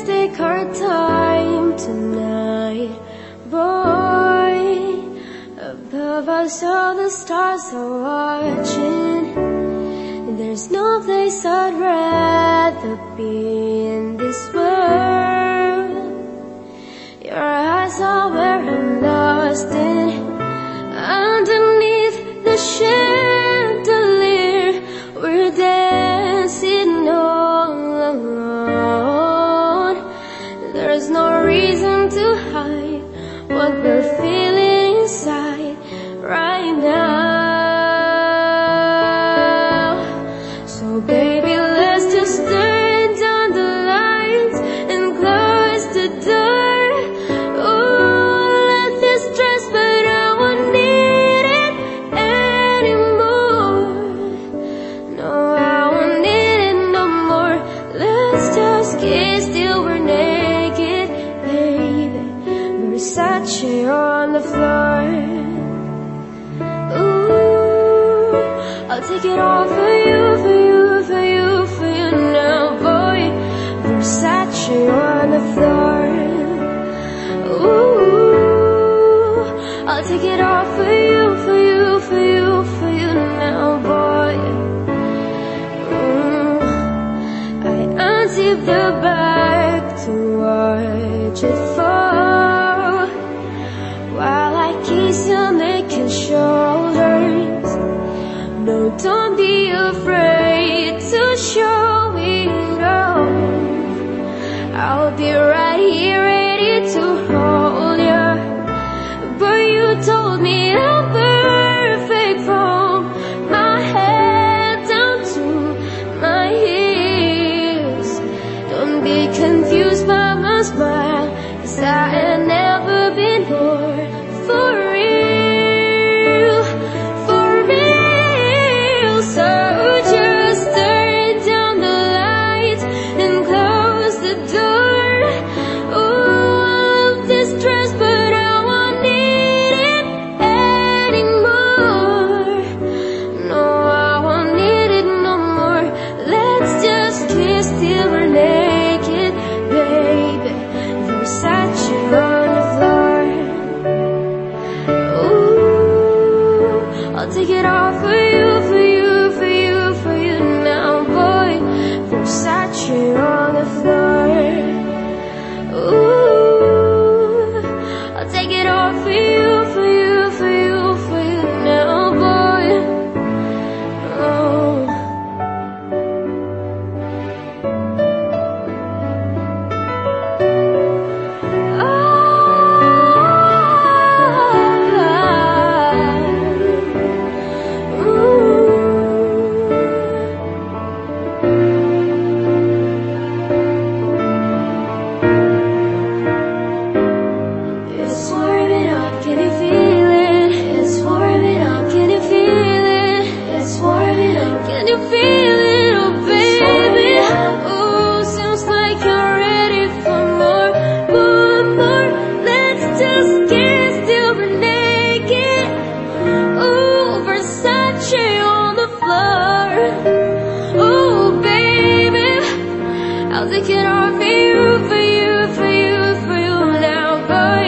Let's take our time tonight, boy. Above us all the stars are watching. There's no place I'd rather be in this world. There's no reason to hide what we're feeling inside right now. So baby, let's just turn down the lights and close the door. Oh, let this dress, but I won't need it anymore. No, I won't need it no more. Let's just kiss Versace on the floor. Ooh, I'll take it all for you, for you, for you, for you now, boy. Versace on the floor. Ooh, I'll take it all for you, for you, for you, for you now, boy. Mm, I unzip the bag to watch it fall I'll be right here they cannot be for you, for you, for you now, boy.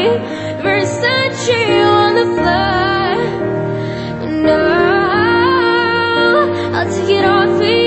On the I'll take it off for you.